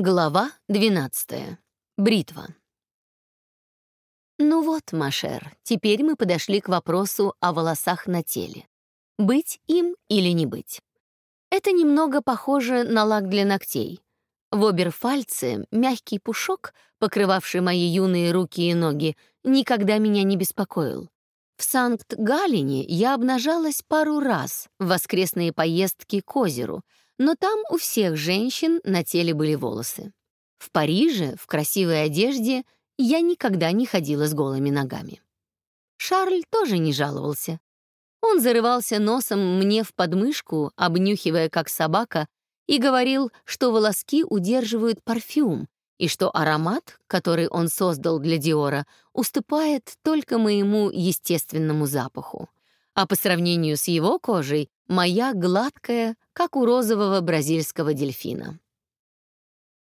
Глава 12. Бритва. Ну вот, Машер, теперь мы подошли к вопросу о волосах на теле. Быть им или не быть. Это немного похоже на лак для ногтей. В оберфальце мягкий пушок, покрывавший мои юные руки и ноги, никогда меня не беспокоил. В Санкт-Галине я обнажалась пару раз в воскресные поездки к озеру — но там у всех женщин на теле были волосы. В Париже, в красивой одежде, я никогда не ходила с голыми ногами. Шарль тоже не жаловался. Он зарывался носом мне в подмышку, обнюхивая как собака, и говорил, что волоски удерживают парфюм, и что аромат, который он создал для Диора, уступает только моему естественному запаху. А по сравнению с его кожей, моя гладкая, как у розового бразильского дельфина.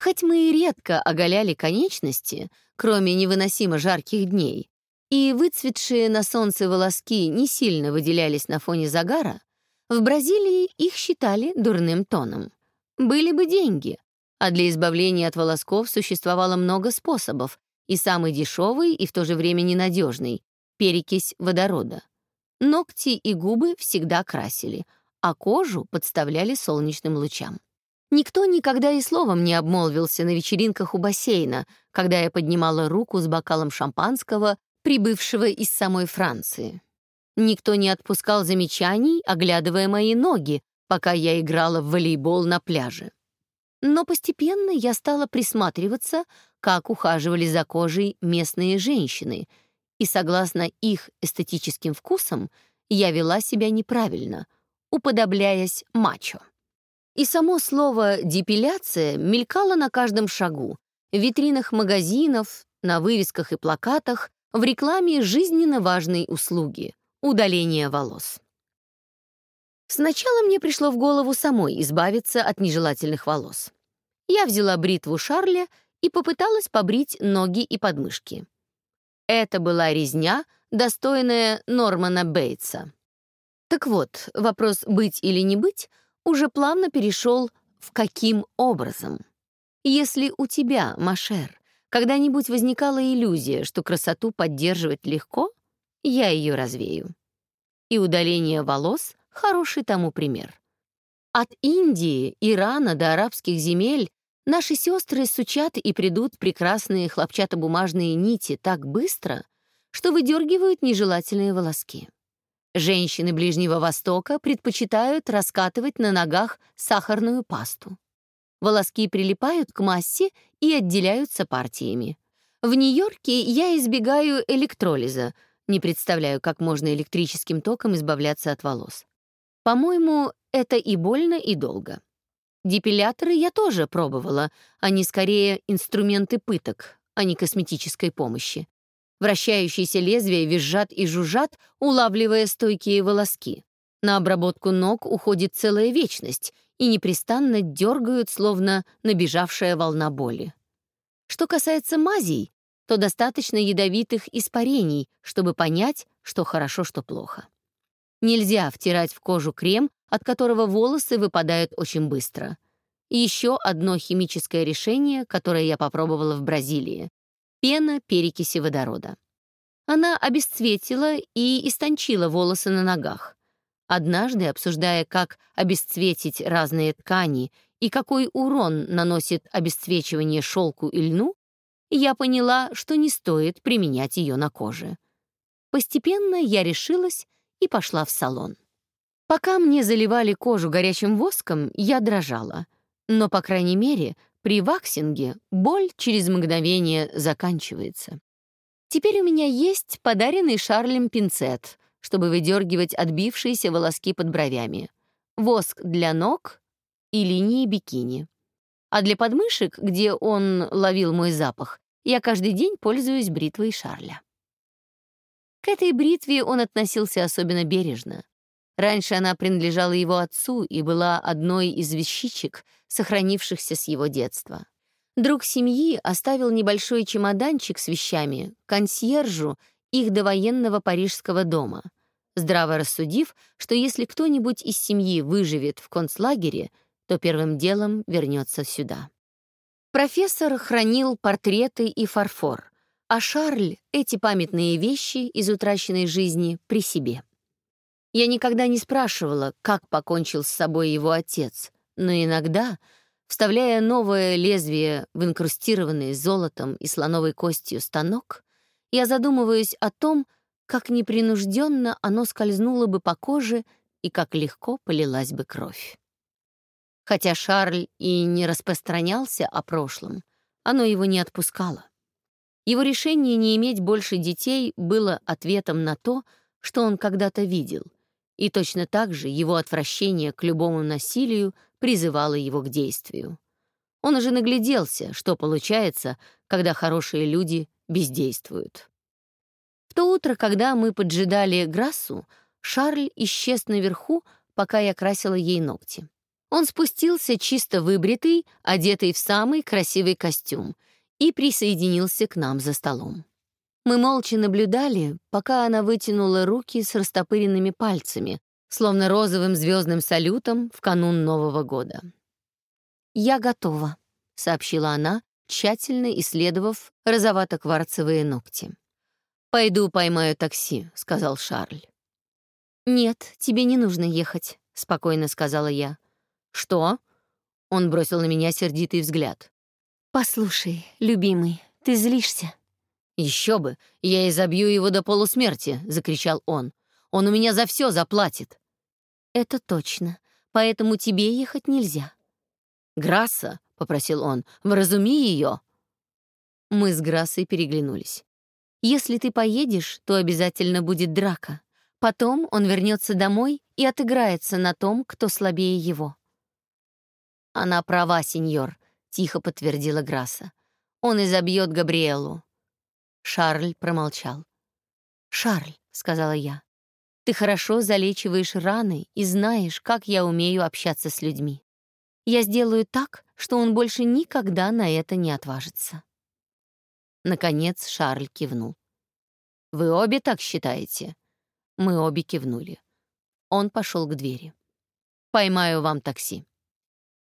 Хоть мы и редко оголяли конечности, кроме невыносимо жарких дней, и выцветшие на солнце волоски не сильно выделялись на фоне загара, в Бразилии их считали дурным тоном. Были бы деньги, а для избавления от волосков существовало много способов, и самый дешевый и в то же время ненадежный — перекись водорода. Ногти и губы всегда красили, а кожу подставляли солнечным лучам. Никто никогда и словом не обмолвился на вечеринках у бассейна, когда я поднимала руку с бокалом шампанского, прибывшего из самой Франции. Никто не отпускал замечаний, оглядывая мои ноги, пока я играла в волейбол на пляже. Но постепенно я стала присматриваться, как ухаживали за кожей местные женщины, и согласно их эстетическим вкусам я вела себя неправильно, уподобляясь мачо. И само слово «депиляция» мелькало на каждом шагу, в витринах магазинов, на вывесках и плакатах, в рекламе жизненно важной услуги — удаления волос. Сначала мне пришло в голову самой избавиться от нежелательных волос. Я взяла бритву Шарля и попыталась побрить ноги и подмышки. Это была резня, достойная Нормана Бейтса. Так вот, вопрос «быть или не быть» уже плавно перешел в «каким образом». Если у тебя, Машер, когда-нибудь возникала иллюзия, что красоту поддерживать легко, я ее развею. И удаление волос — хороший тому пример. От Индии, Ирана до арабских земель наши сестры сучат и придут прекрасные хлопчатобумажные нити так быстро, что выдергивают нежелательные волоски. Женщины Ближнего Востока предпочитают раскатывать на ногах сахарную пасту. Волоски прилипают к массе и отделяются партиями. В Нью-Йорке я избегаю электролиза, не представляю, как можно электрическим током избавляться от волос. По-моему, это и больно, и долго. Депиляторы я тоже пробовала, они скорее инструменты пыток, а не косметической помощи. Вращающиеся лезвия визжат и жужжат, улавливая стойкие волоски. На обработку ног уходит целая вечность и непрестанно дергают, словно набежавшая волна боли. Что касается мазей, то достаточно ядовитых испарений, чтобы понять, что хорошо, что плохо. Нельзя втирать в кожу крем, от которого волосы выпадают очень быстро. еще одно химическое решение, которое я попробовала в Бразилии пена перекиси водорода. Она обесцветила и истончила волосы на ногах. Однажды, обсуждая, как обесцветить разные ткани и какой урон наносит обесцвечивание шелку и льну, я поняла, что не стоит применять ее на коже. Постепенно я решилась и пошла в салон. Пока мне заливали кожу горячим воском, я дрожала. Но, по крайней мере, при ваксинге боль через мгновение заканчивается. Теперь у меня есть подаренный Шарлем пинцет, чтобы выдергивать отбившиеся волоски под бровями, воск для ног и линии бикини. А для подмышек, где он ловил мой запах, я каждый день пользуюсь бритвой Шарля. К этой бритве он относился особенно бережно. Раньше она принадлежала его отцу и была одной из вещичек, сохранившихся с его детства. Друг семьи оставил небольшой чемоданчик с вещами консьержу их довоенного парижского дома, здраво рассудив, что если кто-нибудь из семьи выживет в концлагере, то первым делом вернется сюда. Профессор хранил портреты и фарфор, а Шарль — эти памятные вещи из утраченной жизни при себе. Я никогда не спрашивала, как покончил с собой его отец, но иногда, вставляя новое лезвие в инкрустированный золотом и слоновой костью станок, я задумываюсь о том, как непринужденно оно скользнуло бы по коже и как легко полилась бы кровь. Хотя Шарль и не распространялся о прошлом, оно его не отпускало. Его решение не иметь больше детей было ответом на то, что он когда-то видел, и точно так же его отвращение к любому насилию призывало его к действию. Он уже нагляделся, что получается, когда хорошие люди бездействуют. В то утро, когда мы поджидали Грассу, Шарль исчез наверху, пока я красила ей ногти. Он спустился чисто выбритый, одетый в самый красивый костюм, и присоединился к нам за столом. Мы молча наблюдали, пока она вытянула руки с растопыренными пальцами, словно розовым звездным салютом в канун Нового года. «Я готова», — сообщила она, тщательно исследовав розовато-кварцевые ногти. «Пойду поймаю такси», — сказал Шарль. «Нет, тебе не нужно ехать», — спокойно сказала я. «Что?» — он бросил на меня сердитый взгляд. «Послушай, любимый, ты злишься?» «Еще бы! Я изобью его до полусмерти!» — закричал он. «Он у меня за все заплатит!» «Это точно. Поэтому тебе ехать нельзя». «Грасса!» — попросил он. «Вразуми ее!» Мы с Грассой переглянулись. «Если ты поедешь, то обязательно будет драка. Потом он вернется домой и отыграется на том, кто слабее его». «Она права, сеньор», — тихо подтвердила Грасса. «Он изобьет Габриэлу». Шарль промолчал. «Шарль», — сказала я, — «ты хорошо залечиваешь раны и знаешь, как я умею общаться с людьми. Я сделаю так, что он больше никогда на это не отважится». Наконец Шарль кивнул. «Вы обе так считаете?» Мы обе кивнули. Он пошел к двери. «Поймаю вам такси».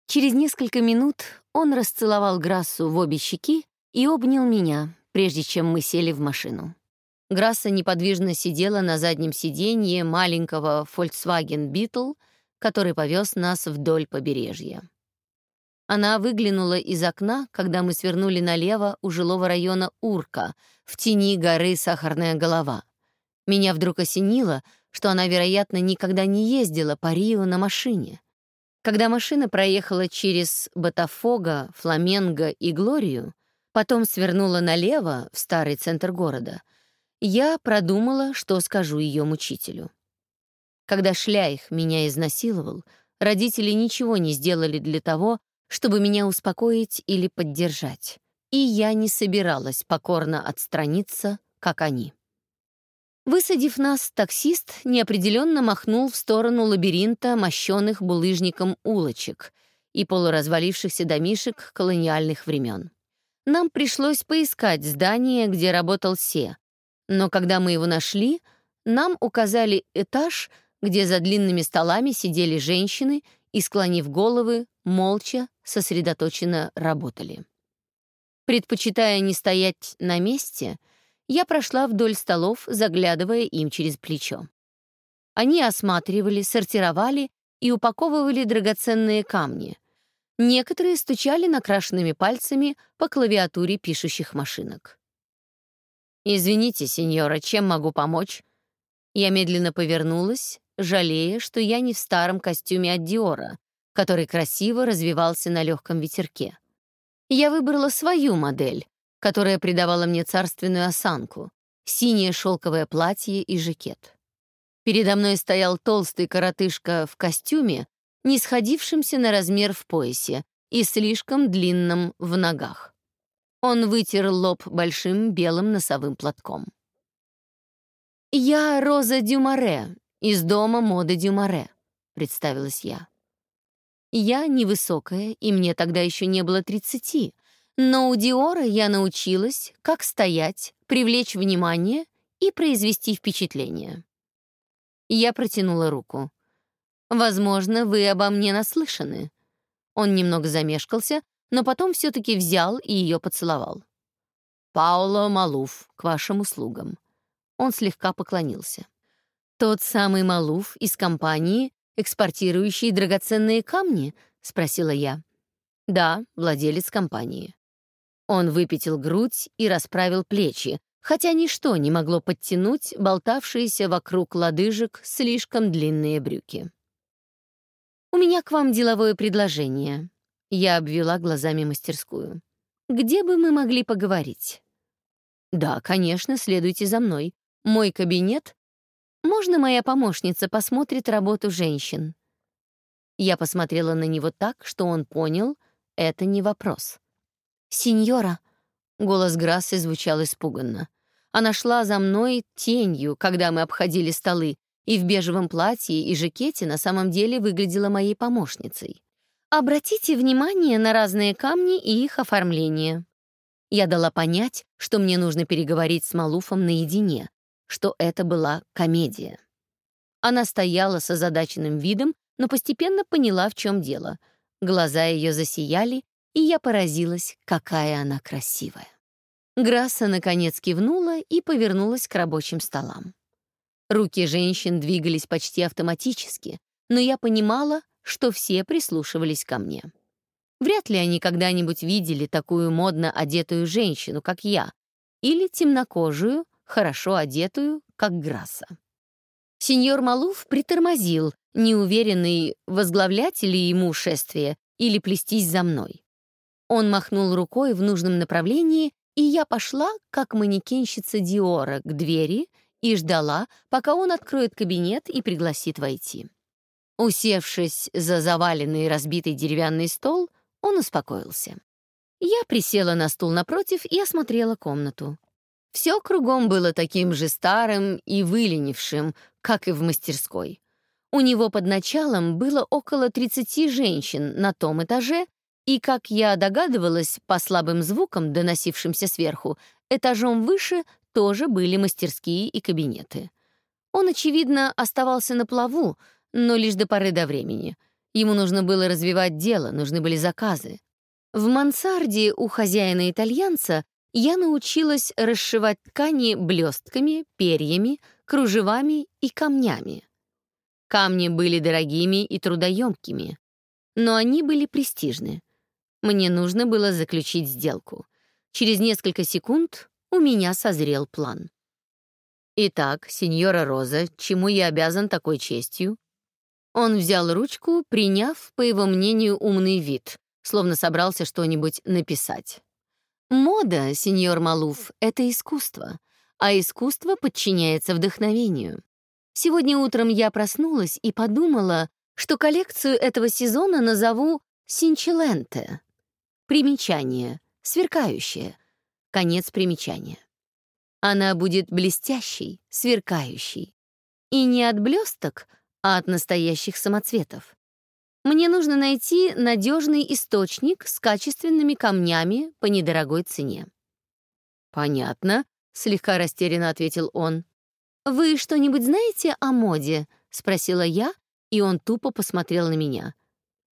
Через несколько минут он расцеловал Грассу в обе щеки и обнял меня, прежде чем мы сели в машину. Грасса неподвижно сидела на заднем сиденье маленького Volkswagen Beetle, который повез нас вдоль побережья. Она выглянула из окна, когда мы свернули налево у жилого района Урка, в тени горы Сахарная голова. Меня вдруг осенило, что она, вероятно, никогда не ездила по Рио на машине. Когда машина проехала через Ботафого, Фламенго и Глорию, потом свернула налево, в старый центр города, я продумала, что скажу ее мучителю. Когда Шляих меня изнасиловал, родители ничего не сделали для того, чтобы меня успокоить или поддержать, и я не собиралась покорно отстраниться, как они. Высадив нас, таксист неопределенно махнул в сторону лабиринта мощенных булыжником улочек и полуразвалившихся домишек колониальных времен. Нам пришлось поискать здание, где работал Се, но когда мы его нашли, нам указали этаж, где за длинными столами сидели женщины и, склонив головы, молча, сосредоточенно работали. Предпочитая не стоять на месте — я прошла вдоль столов, заглядывая им через плечо. Они осматривали, сортировали и упаковывали драгоценные камни. Некоторые стучали накрашенными пальцами по клавиатуре пишущих машинок. «Извините, сеньора, чем могу помочь?» Я медленно повернулась, жалея, что я не в старом костюме от Диора, который красиво развивался на легком ветерке. Я выбрала свою модель, которая придавала мне царственную осанку, синее шелковое платье и жакет. Передо мной стоял толстый коротышка в костюме, не сходившемся на размер в поясе и слишком длинном в ногах. Он вытер лоб большим белым носовым платком. «Я Роза Дюмаре, из дома моды Дюмаре», — представилась я. Я невысокая, и мне тогда еще не было тридцати, но у Диора я научилась, как стоять, привлечь внимание и произвести впечатление. Я протянула руку. «Возможно, вы обо мне наслышаны». Он немного замешкался, но потом все-таки взял и ее поцеловал. «Пауло Малуф, к вашим услугам». Он слегка поклонился. «Тот самый Малуф из компании, экспортирующий драгоценные камни?» — спросила я. «Да, владелец компании». Он выпятил грудь и расправил плечи, хотя ничто не могло подтянуть болтавшиеся вокруг лодыжек слишком длинные брюки. «У меня к вам деловое предложение». Я обвела глазами мастерскую. «Где бы мы могли поговорить?» «Да, конечно, следуйте за мной. Мой кабинет. Можно моя помощница посмотрит работу женщин?» Я посмотрела на него так, что он понял, это не вопрос. «Сеньора», — голос Грассы звучал испуганно. Она шла за мной тенью, когда мы обходили столы, и в бежевом платье и жакете на самом деле выглядела моей помощницей. Обратите внимание на разные камни и их оформление. Я дала понять, что мне нужно переговорить с Малуфом наедине, что это была комедия. Она стояла с озадаченным видом, но постепенно поняла, в чем дело. Глаза ее засияли, и я поразилась, какая она красивая. Грасса, наконец, кивнула и повернулась к рабочим столам. Руки женщин двигались почти автоматически, но я понимала, что все прислушивались ко мне. Вряд ли они когда-нибудь видели такую модно одетую женщину, как я, или темнокожую, хорошо одетую, как Грасса. Сеньор Малуф притормозил, неуверенный, возглавлять ли ему шествие или плестись за мной. Он махнул рукой в нужном направлении, и я пошла, как манекенщица Диора, к двери и ждала, пока он откроет кабинет и пригласит войти. Усевшись за заваленный разбитый деревянный стол, он успокоился. Я присела на стул напротив и осмотрела комнату. Все кругом было таким же старым и выленившим, как и в мастерской. У него под началом было около 30 женщин на том этаже, и, как я догадывалась по слабым звукам, доносившимся сверху, этажом выше тоже были мастерские и кабинеты. Он, очевидно, оставался на плаву, но лишь до поры до времени. Ему нужно было развивать дело, нужны были заказы. В мансарде у хозяина-итальянца я научилась расшивать ткани блестками, перьями, кружевами и камнями. Камни были дорогими и трудоемкими, но они были престижны. Мне нужно было заключить сделку. Через несколько секунд у меня созрел план. «Итак, сеньора Роза, чему я обязан такой честью?» Он взял ручку, приняв, по его мнению, умный вид, словно собрался что-нибудь написать. «Мода, сеньор Малуф, — это искусство, а искусство подчиняется вдохновению. Сегодня утром я проснулась и подумала, что коллекцию этого сезона назову «Синчеленте». Примечание. Сверкающее. Конец примечания. Она будет блестящей, сверкающей. И не от блесток, а от настоящих самоцветов. Мне нужно найти надежный источник с качественными камнями по недорогой цене. «Понятно», — слегка растерянно ответил он. «Вы что-нибудь знаете о моде?» — спросила я, и он тупо посмотрел на меня.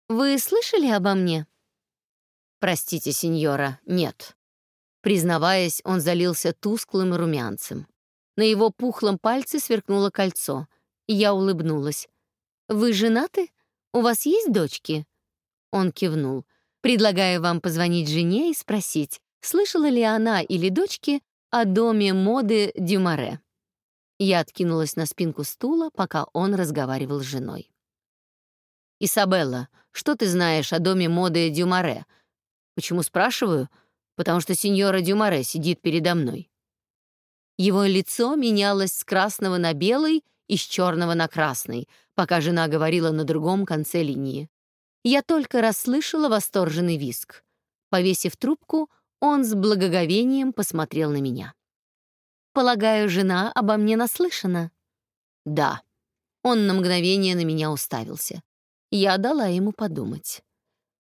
«Вы слышали обо мне?» «Простите, сеньора, нет». Признаваясь, он залился тусклым румянцем. На его пухлом пальце сверкнуло кольцо. Я улыбнулась. «Вы женаты? У вас есть дочки?» Он кивнул. «Предлагаю вам позвонить жене и спросить, слышала ли она или дочки о доме моды Дюмаре». Я откинулась на спинку стула, пока он разговаривал с женой. «Исабелла, что ты знаешь о доме моды Дюмаре?» «Почему спрашиваю?» «Потому что сеньора Дюмаре сидит передо мной». Его лицо менялось с красного на белый и с черного на красный, пока жена говорила на другом конце линии. Я только расслышала восторженный виск. Повесив трубку, он с благоговением посмотрел на меня. «Полагаю, жена обо мне наслышана?» «Да». Он на мгновение на меня уставился. Я дала ему подумать.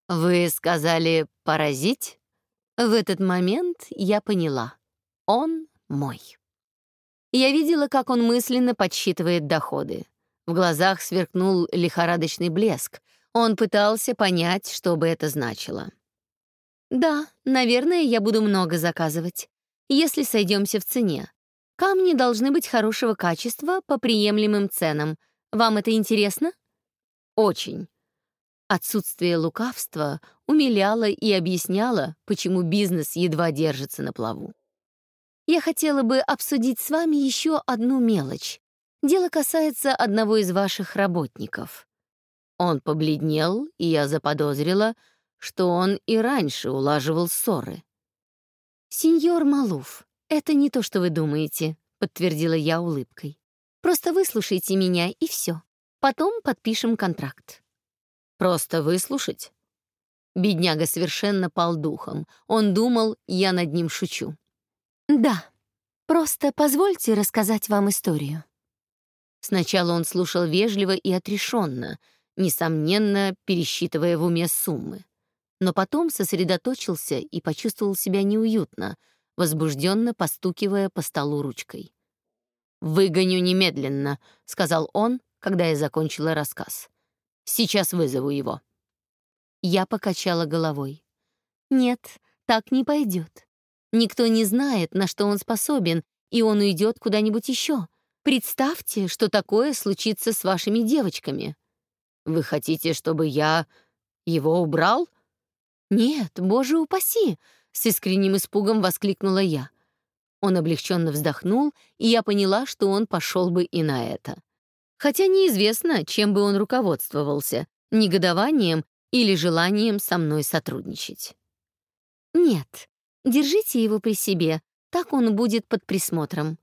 «Вы сказали «поразить»?» В этот момент я поняла. Он мой. Я видела, как он мысленно подсчитывает доходы. В глазах сверкнул лихорадочный блеск. Он пытался понять, что бы это значило. Да, наверное, я буду много заказывать, если сойдемся в цене. Камни должны быть хорошего качества по приемлемым ценам. Вам это интересно? Очень. Отсутствие лукавства умиляло и объясняло, почему бизнес едва держится на плаву. Я хотела бы обсудить с вами еще одну мелочь. Дело касается одного из ваших работников. Он побледнел, и я заподозрила, что он и раньше улаживал ссоры. «Сеньор Малуф, это не то, что вы думаете», — подтвердила я улыбкой. «Просто выслушайте меня, и все. Потом подпишем контракт». «Просто выслушать?» Бедняга совершенно пал духом. Он думал, я над ним шучу. «Да, просто позвольте рассказать вам историю». Сначала он слушал вежливо и отрешенно, несомненно, пересчитывая в уме суммы но потом сосредоточился и почувствовал себя неуютно, возбужденно постукивая по столу ручкой. «Выгоню немедленно», — сказал он, когда я закончила рассказ. «Сейчас вызову его». Я покачала головой. «Нет, так не пойдет. Никто не знает, на что он способен, и он уйдет куда-нибудь еще. Представьте, что такое случится с вашими девочками». «Вы хотите, чтобы я его убрал?» «Нет, боже упаси!» — с искренним испугом воскликнула я. Он облегченно вздохнул, и я поняла, что он пошел бы и на это. Хотя неизвестно, чем бы он руководствовался — негодованием или желанием со мной сотрудничать. «Нет, держите его при себе, так он будет под присмотром.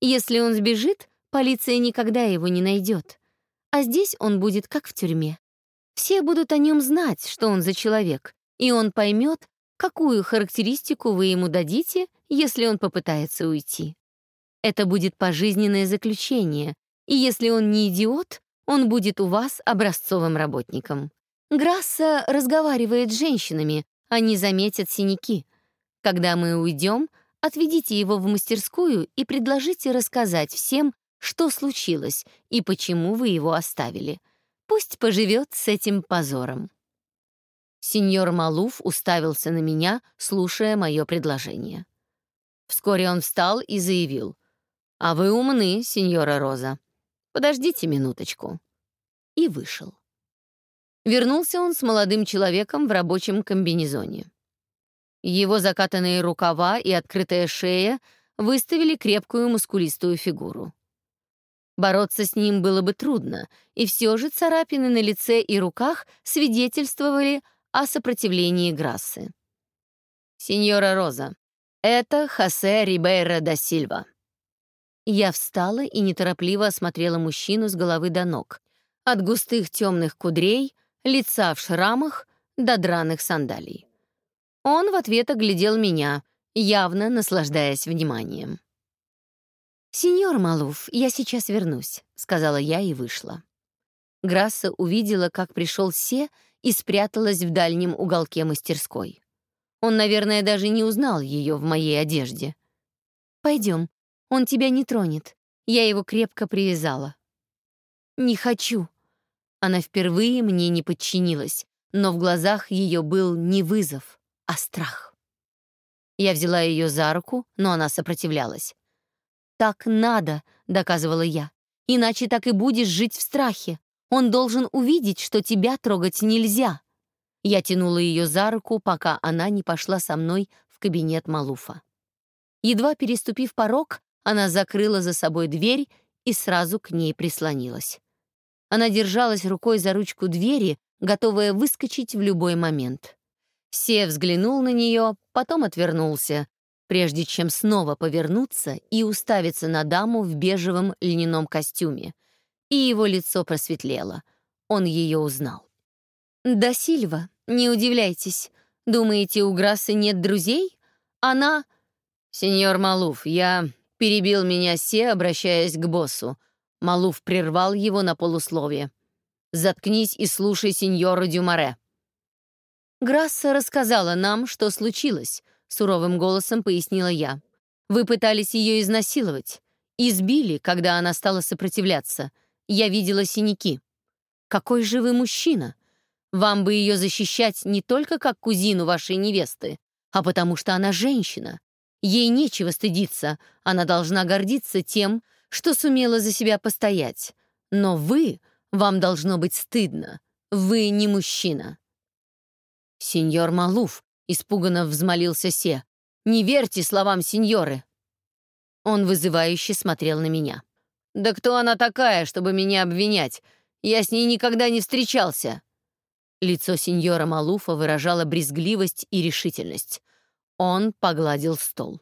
Если он сбежит, полиция никогда его не найдет. А здесь он будет как в тюрьме. Все будут о нем знать, что он за человек, и он поймет, какую характеристику вы ему дадите, если он попытается уйти. Это будет пожизненное заключение, и если он не идиот, он будет у вас образцовым работником. Грасса разговаривает с женщинами, они заметят синяки. Когда мы уйдем, отведите его в мастерскую и предложите рассказать всем, что случилось и почему вы его оставили. Пусть поживет с этим позором. Сеньор Малуф уставился на меня, слушая мое предложение. Вскоре он встал и заявил. «А вы умны, сеньора Роза. Подождите минуточку». И вышел. Вернулся он с молодым человеком в рабочем комбинезоне. Его закатанные рукава и открытая шея выставили крепкую мускулистую фигуру. Бороться с ним было бы трудно, и все же царапины на лице и руках свидетельствовали о сопротивлении Грассы. «Сеньора Роза, это Хосе Рибейра да Сильва». Я встала и неторопливо осмотрела мужчину с головы до ног, от густых темных кудрей, лица в шрамах до драных сандалий. Он в ответ оглядел меня, явно наслаждаясь вниманием. «Сеньор Малуф, я сейчас вернусь», — сказала я и вышла. Грасса увидела, как пришел Се и спряталась в дальнем уголке мастерской. Он, наверное, даже не узнал ее в моей одежде. «Пойдем, он тебя не тронет. Я его крепко привязала». «Не хочу». Она впервые мне не подчинилась, но в глазах ее был не вызов, а страх. Я взяла ее за руку, но она сопротивлялась. «Так надо», — доказывала я, — «иначе так и будешь жить в страхе. Он должен увидеть, что тебя трогать нельзя. Я тянула ее за руку, пока она не пошла со мной в кабинет Малуфа. Едва переступив порог, она закрыла за собой дверь и сразу к ней прислонилась. Она держалась рукой за ручку двери, готовая выскочить в любой момент. Се взглянул на нее, потом отвернулся, прежде чем снова повернуться и уставиться на даму в бежевом льняном костюме, и его лицо просветлело. Он ее узнал. «Да, Сильва, не удивляйтесь. Думаете, у Грассы нет друзей? Она...» «Сеньор Малуф, я...» — перебил меня Се, обращаясь к боссу. Малуф прервал его на полусловие. «Заткнись и слушай сеньора Дюмаре». «Грасса рассказала нам, что случилось», — суровым голосом пояснила я. «Вы пытались ее изнасиловать. Избили, когда она стала сопротивляться. Я видела синяки. Какой же вы мужчина! Вам бы ее защищать не только как кузину вашей невесты, а потому что она женщина. Ей нечего стыдиться, она должна гордиться тем, что сумела за себя постоять. Но вы, вам должно быть стыдно. Вы не мужчина. «Сеньор Малуф», — испуганно взмолился Се, — «не верьте словам сеньоры». Он вызывающе смотрел на меня. «Да кто она такая, чтобы меня обвинять? Я с ней никогда не встречался». Лицо сеньора Малуфа выражало брезгливость и решительность. Он погладил стол.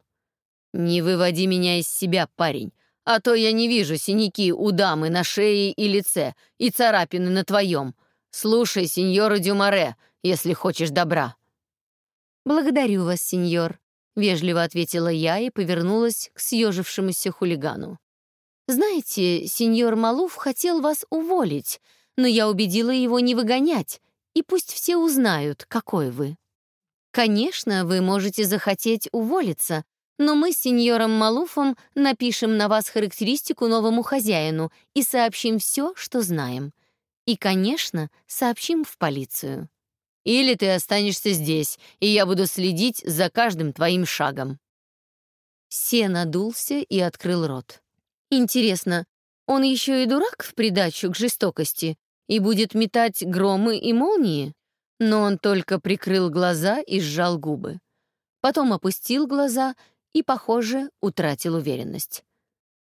«Не выводи меня из себя, парень, а то я не вижу синяки у дамы на шее и лице и царапины на твоем. Слушай, сеньора Дюмаре, если хочешь добра». «Благодарю вас, сеньор», — вежливо ответила я и повернулась к съежившемуся хулигану. «Знаете, сеньор Малуф хотел вас уволить, но я убедила его не выгонять, и пусть все узнают, какой вы. Конечно, вы можете захотеть уволиться, но мы с сеньором Малуфом напишем на вас характеристику новому хозяину и сообщим все, что знаем. И, конечно, сообщим в полицию. Или ты останешься здесь, и я буду следить за каждым твоим шагом». Се надулся и открыл рот. Интересно, он еще и дурак в придачу к жестокости и будет метать громы и молнии? Но он только прикрыл глаза и сжал губы. Потом опустил глаза и, похоже, утратил уверенность.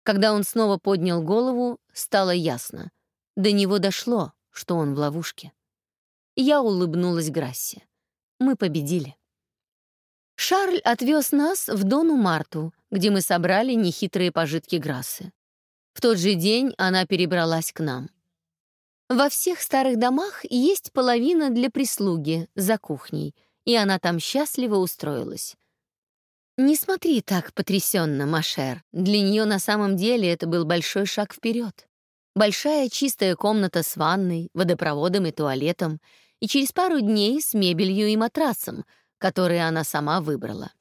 Когда он снова поднял голову, стало ясно. До него дошло, что он в ловушке. Я улыбнулась Грассе. Мы победили. Шарль отвез нас в Дону Марту, где мы собрали нехитрые пожитки Грассы. В тот же день она перебралась к нам. Во всех старых домах есть половина для прислуги за кухней, и она там счастливо устроилась. Не смотри так потрясенно, Машер. Для нее на самом деле это был большой шаг вперед. Большая чистая комната с ванной, водопроводом и туалетом, и через пару дней с мебелью и матрасом, которые она сама выбрала.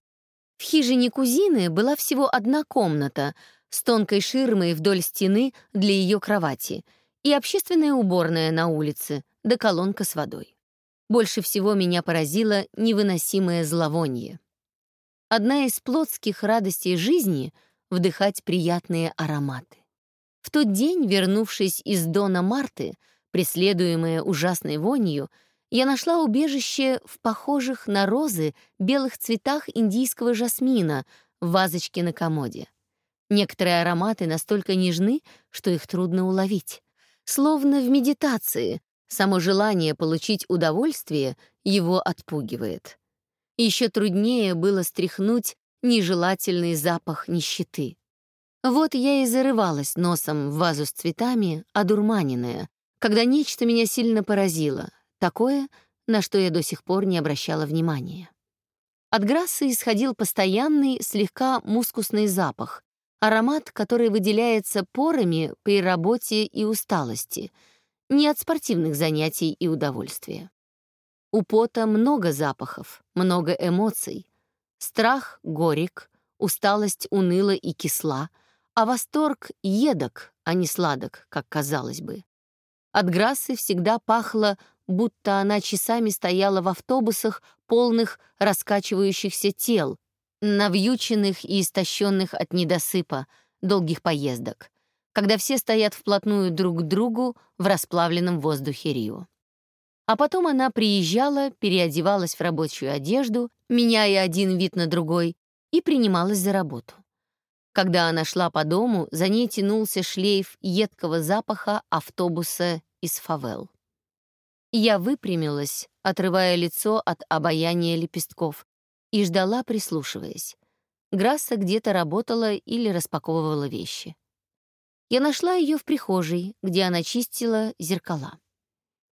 В хижине кузины была всего одна комната с тонкой ширмой вдоль стены для ее кровати и общественная уборная на улице, да колонка с водой. Больше всего меня поразило невыносимое зловоние. Одна из плотских радостей жизни — вдыхать приятные ароматы. В тот день, вернувшись из Дона Марты, преследуемая ужасной вонью, я нашла убежище в похожих на розы белых цветах индийского жасмина в вазочке на комоде. Некоторые ароматы настолько нежны, что их трудно уловить. Словно в медитации, само желание получить удовольствие его отпугивает. Еще труднее было стряхнуть нежелательный запах нищеты. Вот я и зарывалась носом в вазу с цветами, одурманенная, когда нечто меня сильно поразило, такое, на что я до сих пор не обращала внимания. От Грассы исходил постоянный, слегка мускусный запах, аромат, который выделяется порами при работе и усталости, не от спортивных занятий и удовольствия. У пота много запахов, много эмоций. Страх — горек, усталость уныла и кисла — а восторг едок, а не сладок, как казалось бы. От Грассы всегда пахло, будто она часами стояла в автобусах, полных раскачивающихся тел, навьюченных и истощенных от недосыпа, долгих поездок, когда все стоят вплотную друг к другу в расплавленном воздухе Рио. А потом она приезжала, переодевалась в рабочую одежду, меняя один вид на другой, и принималась за работу. Когда она шла по дому, за ней тянулся шлейф едкого запаха автобуса из фавел. Я выпрямилась, отрывая лицо от обаяния лепестков, и ждала, прислушиваясь. Грасса где-то работала или распаковывала вещи. Я нашла ее в прихожей, где она чистила зеркала.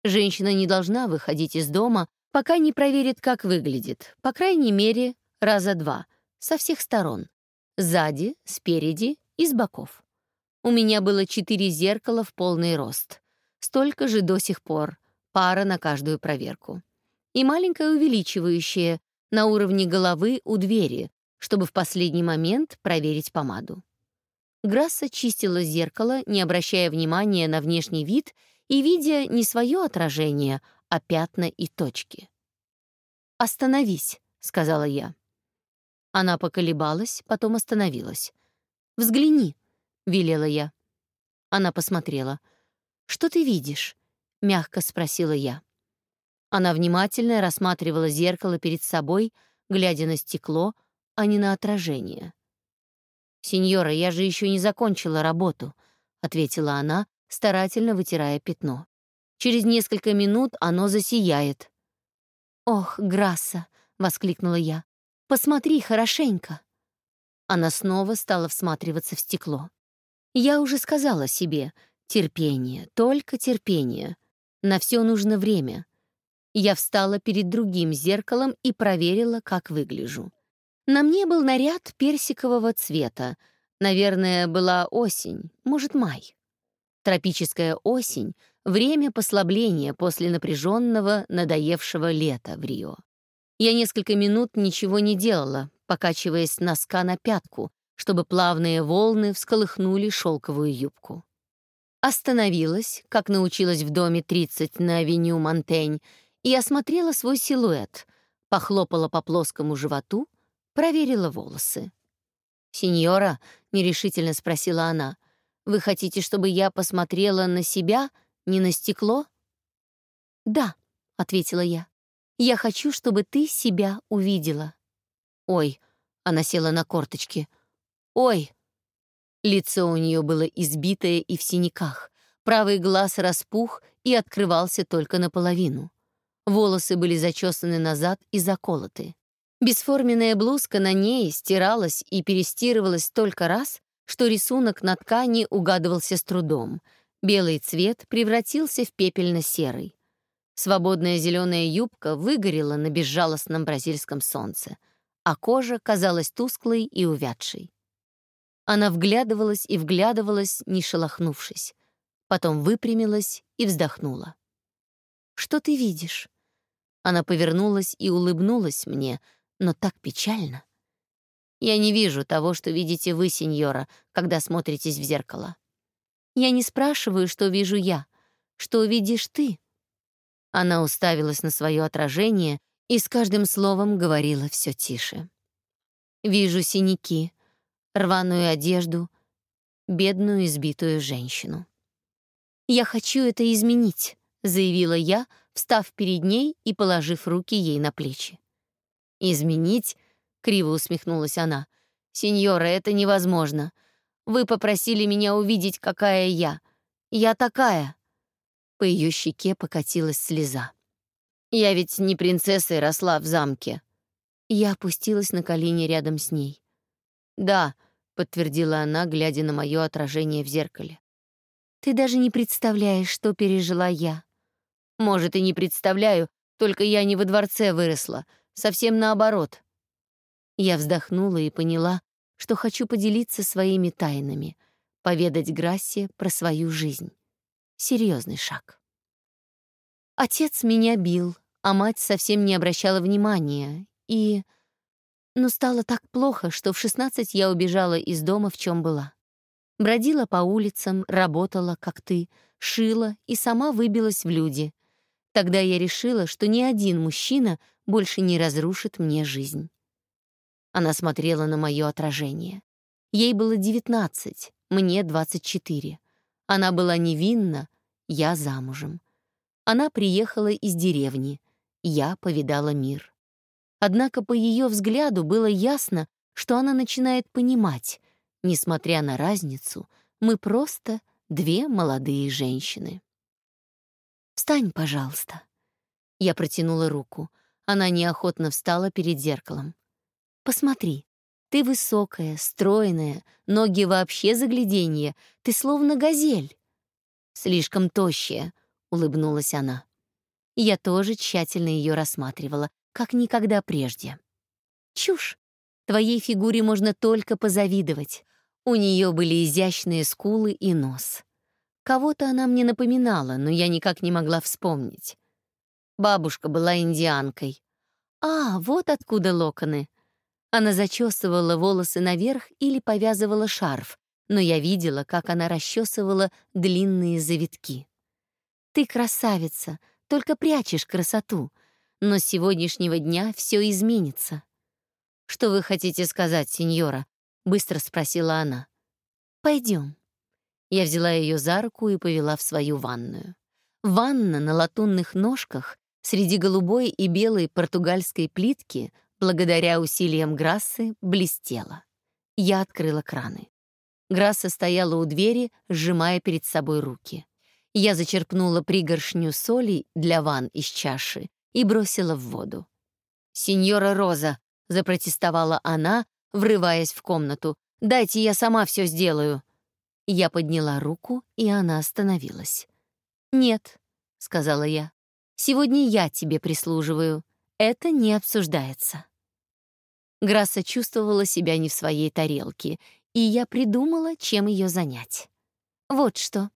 Женщина не должна выходить из дома, пока не проверит, как выглядит, по крайней мере, раза два, со всех сторон. Сзади, спереди и с боков. У меня было четыре зеркала в полный рост. Столько же до сих пор, пара на каждую проверку. И маленькое увеличивающее на уровне головы у двери, чтобы в последний момент проверить помаду. Грасса чистила зеркало, не обращая внимания на внешний вид и видя не свое отражение, а пятна и точки. «Остановись», — сказала я. Она поколебалась, потом остановилась. «Взгляни», — велела я. Она посмотрела. «Что ты видишь?» — мягко спросила я. Она внимательно рассматривала зеркало перед собой, глядя на стекло, а не на отражение. «Сеньора, я же еще не закончила работу», — ответила она, старательно вытирая пятно. «Через несколько минут оно засияет». «Ох, Грасса!» — воскликнула я. «Посмотри хорошенько!» Она снова стала всматриваться в стекло. Я уже сказала себе, терпение, только терпение. На все нужно время. Я встала перед другим зеркалом и проверила, как выгляжу. На мне был наряд персикового цвета. Наверное, была осень, может, май. Тропическая осень — время послабления после напряженного, надоевшего лета в Рио. Я несколько минут ничего не делала, покачиваясь носка на пятку, чтобы плавные волны всколыхнули шелковую юбку. Остановилась, как научилась в доме 30 на авеню Монтень, и осмотрела свой силуэт, похлопала по плоскому животу, проверила волосы. «Сеньора», — нерешительно спросила она, «вы хотите, чтобы я посмотрела на себя, не на стекло?» «Да», — ответила я, «я хочу, чтобы ты себя увидела». «Ой», — она села на корточки, «ой». Лицо у нее было избитое и в синяках, правый глаз распух и открывался только наполовину. Волосы были зачесаны назад и заколоты. Бесформенная блузка на ней стиралась и перестирывалась столько раз, что рисунок на ткани угадывался с трудом. Белый цвет превратился в пепельно-серый. Свободная зеленая юбка выгорела на безжалостном бразильском солнце, а кожа казалась тусклой и увядшей. Она вглядывалась и вглядывалась, не шелохнувшись. Потом выпрямилась и вздохнула. «Что ты видишь?» Она повернулась и улыбнулась мне, но так печально. «Я не вижу того, что видите вы, сеньора, когда смотритесь в зеркало. Я не спрашиваю, что вижу я, что видишь ты». Она уставилась на свое отражение и с каждым словом говорила все тише. «Вижу синяки, рваную одежду, бедную избитую женщину. Я хочу это изменить», — заявила я, — встав перед ней и положив руки ей на плечи. «Изменить?» — криво усмехнулась она. «Сеньора, это невозможно. Вы попросили меня увидеть, какая я. Я такая». По ее щеке покатилась слеза. «Я ведь не принцессой росла в замке». Я опустилась на колени рядом с ней. «Да», — подтвердила она, глядя на мое отражение в зеркале. «Ты даже не представляешь, что пережила я. Может, и не представляю, только я не во дворце выросла, совсем наоборот. Я вздохнула и поняла, что хочу поделиться своими тайнами, поведать Грассе про свою жизнь. Серьезный шаг. Отец меня бил, а мать совсем не обращала внимания, и... Но стало так плохо, что в 16 я убежала из дома, в чем была. Бродила по улицам, работала, как ты, шила и сама выбилась в люди — Тогда я решила, что ни один мужчина больше не разрушит мне жизнь. Она смотрела на мое отражение. Ей было 19, мне 24. Она была невинна, я замужем. Она приехала из деревни, я повидала мир. Однако по ее взгляду было ясно, что она начинает понимать, несмотря на разницу, мы просто две молодые женщины. «Встань, пожалуйста». Я протянула руку. Она неохотно встала перед зеркалом. «Посмотри, ты высокая, стройная, ноги вообще загляденье, ты словно газель». «Слишком тощая», — улыбнулась она. Я тоже тщательно ее рассматривала, как никогда прежде. «Чушь! Твоей фигуре можно только позавидовать. У нее были изящные скулы и нос. Кого-то она мне напоминала, но я никак не могла вспомнить. Бабушка была индианкой. А, вот откуда локоны. Она зачесывала волосы наверх или повязывала шарф, но я видела, как она расчесывала длинные завитки. «Ты красавица, только прячешь красоту. Но с сегодняшнего дня все изменится. «Что вы хотите сказать, сеньора?» — быстро спросила она. Пойдем. Я взяла ее за руку и повела в свою ванную. Ванна на латунных ножках среди голубой и белой португальской плитки, благодаря усилиям Грассы, блестела. Я открыла краны. Грасса стояла у двери, сжимая перед собой руки. Я зачерпнула пригоршню соли для ванн из чаши и бросила в воду. «Сеньора Роза», — запротестовала она, врываясь в комнату, «дайте я сама все сделаю». Я подняла руку, и она остановилась. «Нет», — сказала я, — «сегодня я тебе прислуживаю. Это не обсуждается». Грасса чувствовала себя не в своей тарелке, и я придумала, чем ее занять. «Вот что.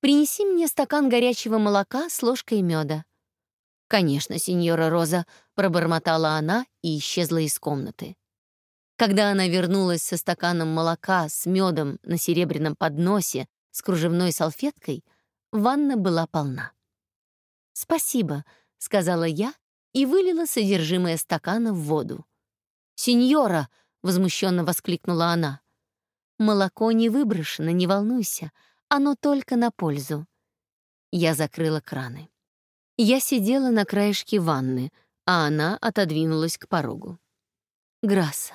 Принеси мне стакан горячего молока с ложкой меда». «Конечно, сеньора Роза», — пробормотала она и исчезла из комнаты. Когда она вернулась со стаканом молока с медом на серебряном подносе с кружевной салфеткой, ванна была полна. «Спасибо», — сказала я и вылила содержимое стакана в воду. «Сеньора!» — возмущенно воскликнула она. «Молоко не выброшено, не волнуйся. Оно только на пользу. Я закрыла краны. Я сидела на краешке ванны, а она отодвинулась к порогу. Грасса,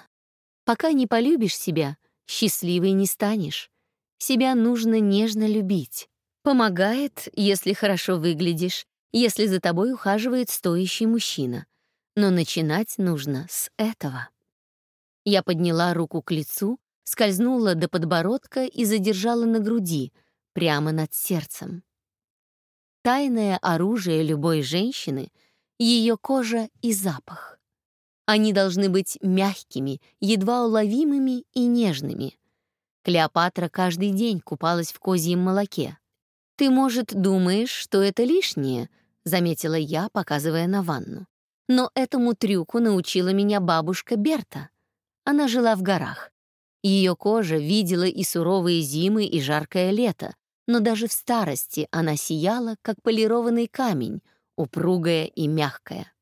пока не полюбишь себя, счастливой не станешь. Себя нужно нежно любить. Помогает, если хорошо выглядишь, если за тобой ухаживает стоящий мужчина. Но начинать нужно с этого. Я подняла руку к лицу, скользнула до подбородка и задержала на груди, прямо над сердцем. Тайное оружие любой женщины — ее кожа и запах. Они должны быть мягкими, едва уловимыми и нежными. Клеопатра каждый день купалась в козьем молоке. «Ты, может, думаешь, что это лишнее?» — заметила я, показывая на ванну. Но этому трюку научила меня бабушка Берта. Она жила в горах. Ее кожа видела и суровые зимы, и жаркое лето, но даже в старости она сияла, как полированный камень, упругая и мягкая.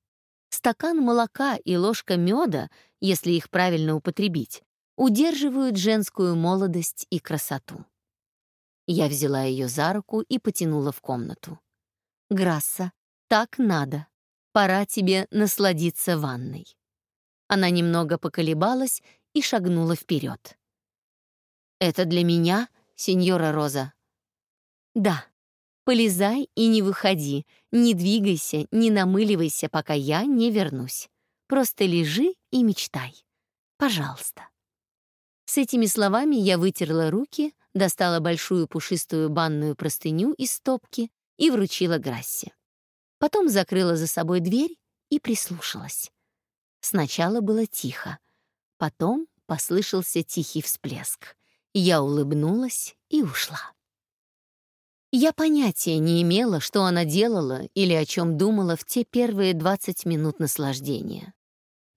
Стакан молока и ложка меда, если их правильно употребить, удерживают женскую молодость и красоту. Я взяла ее за руку и потянула в комнату. «Грасса, так надо. Пора тебе насладиться ванной». Она немного поколебалась и шагнула вперед. «Это для меня, сеньора Роза?» «Да. Полезай и не выходи, не двигайся, не намыливайся, пока я не вернусь. Просто лежи и мечтай. Пожалуйста». С этими словами я вытерла руки, достала большую пушистую банную простыню из стопки и вручила Грассе. Потом закрыла за собой дверь и прислушалась. Сначала было тихо, потом послышался тихий всплеск. Я улыбнулась и ушла. Я понятия не имела, что она делала или о чем думала в те первые 20 минут наслаждения.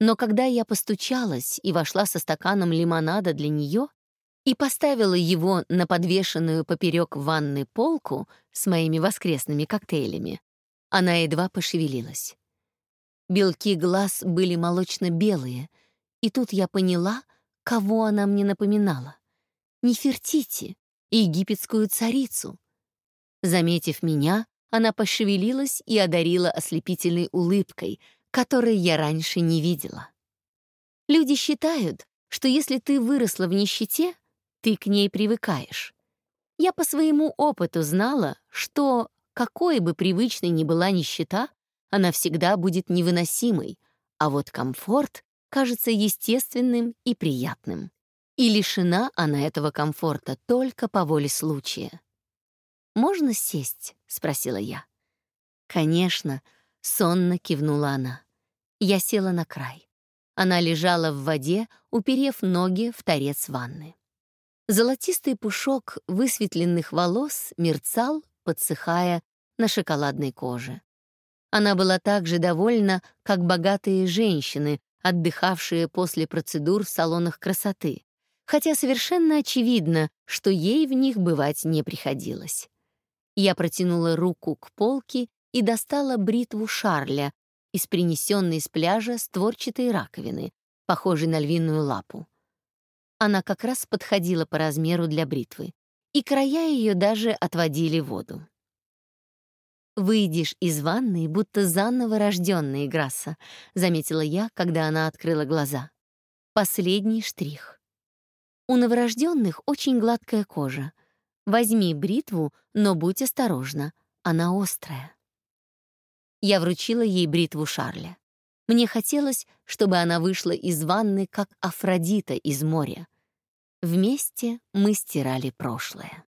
Но когда я постучалась и вошла со стаканом лимонада для нее и поставила его на подвешенную поперек ванны полку с моими воскресными коктейлями, она едва пошевелилась. Белки глаз были молочно-белые, и тут я поняла, кого она мне напоминала. Нефертити, египетскую царицу, Заметив меня, она пошевелилась и одарила ослепительной улыбкой, которой я раньше не видела. Люди считают, что если ты выросла в нищете, ты к ней привыкаешь. Я по своему опыту знала, что, какой бы привычной ни была нищета, она всегда будет невыносимой, а вот комфорт кажется естественным и приятным. И лишена она этого комфорта только по воле случая. «Можно сесть?» — спросила я. «Конечно», — сонно кивнула она. Я села на край. Она лежала в воде, уперев ноги в торец ванны. Золотистый пушок высветленных волос мерцал, подсыхая на шоколадной коже. Она была так же довольна, как богатые женщины, отдыхавшие после процедур в салонах красоты, хотя совершенно очевидно, что ей в них бывать не приходилось. Я протянула руку к полке и достала бритву Шарля из принесенной с пляжа створчатой раковины, похожей на львиную лапу. Она как раз подходила по размеру для бритвы, и края ее даже отводили воду. «Выйдешь из ванной, будто заново рожденная Грасса», — заметила я, когда она открыла глаза. Последний штрих. У новорожденных очень гладкая кожа. Возьми бритву, но будь осторожна, она острая. Я вручила ей бритву Шарля. Мне хотелось, чтобы она вышла из ванны, как Афродита из моря. Вместе мы стирали прошлое.